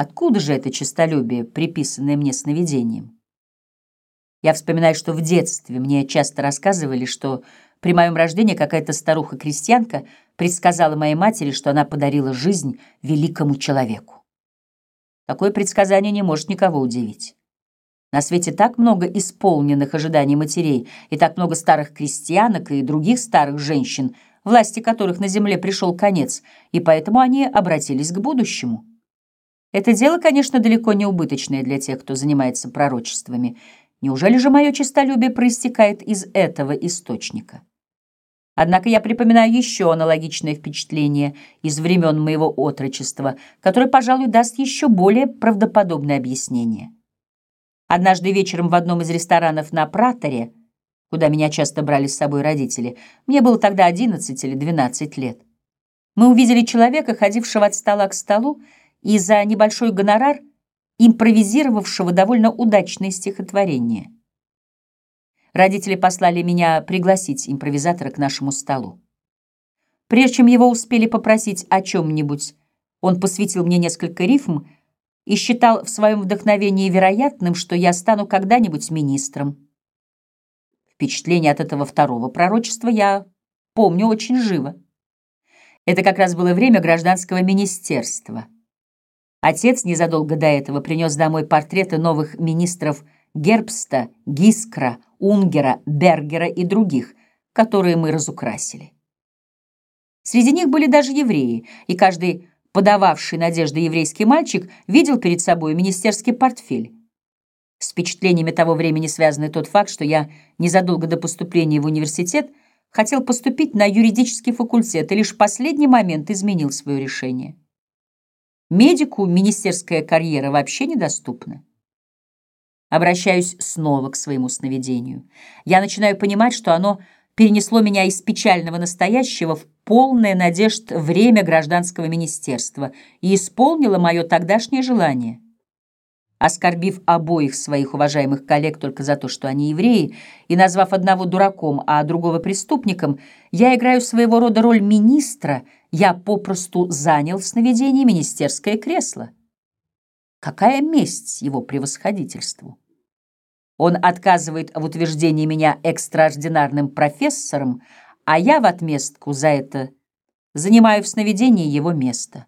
Откуда же это честолюбие, приписанное мне сновидением? Я вспоминаю, что в детстве мне часто рассказывали, что при моем рождении какая-то старуха-крестьянка предсказала моей матери, что она подарила жизнь великому человеку. Такое предсказание не может никого удивить. На свете так много исполненных ожиданий матерей, и так много старых крестьянок и других старых женщин, власти которых на земле пришел конец, и поэтому они обратились к будущему. Это дело, конечно, далеко не убыточное для тех, кто занимается пророчествами. Неужели же мое честолюбие проистекает из этого источника? Однако я припоминаю еще аналогичное впечатление из времен моего отрочества, которое, пожалуй, даст еще более правдоподобное объяснение. Однажды вечером в одном из ресторанов на Праторе, куда меня часто брали с собой родители, мне было тогда 11 или 12 лет, мы увидели человека, ходившего от стола к столу, и за небольшой гонорар импровизировавшего довольно удачное стихотворение. Родители послали меня пригласить импровизатора к нашему столу. Прежде чем его успели попросить о чем-нибудь, он посвятил мне несколько рифм, и считал в своем вдохновении вероятным, что я стану когда-нибудь министром. Впечатление от этого второго пророчества я помню очень живо. Это как раз было время гражданского министерства. Отец незадолго до этого принес домой портреты новых министров Гербста, Гискра, Унгера, Бергера и других, которые мы разукрасили. Среди них были даже евреи, и каждый подававший надежды еврейский мальчик видел перед собой министерский портфель. С впечатлениями того времени связанный тот факт, что я незадолго до поступления в университет хотел поступить на юридический факультет и лишь в последний момент изменил свое решение. Медику министерская карьера вообще недоступна. Обращаюсь снова к своему сновидению. Я начинаю понимать, что оно перенесло меня из печального настоящего в полное надежд время гражданского министерства и исполнило мое тогдашнее желание. Оскорбив обоих своих уважаемых коллег только за то, что они евреи, и назвав одного дураком, а другого преступником, я играю своего рода роль министра, я попросту занял в сновидении министерское кресло. Какая месть его превосходительству! Он отказывает в утверждении меня экстраординарным профессором, а я в отместку за это занимаю в сновидении его место.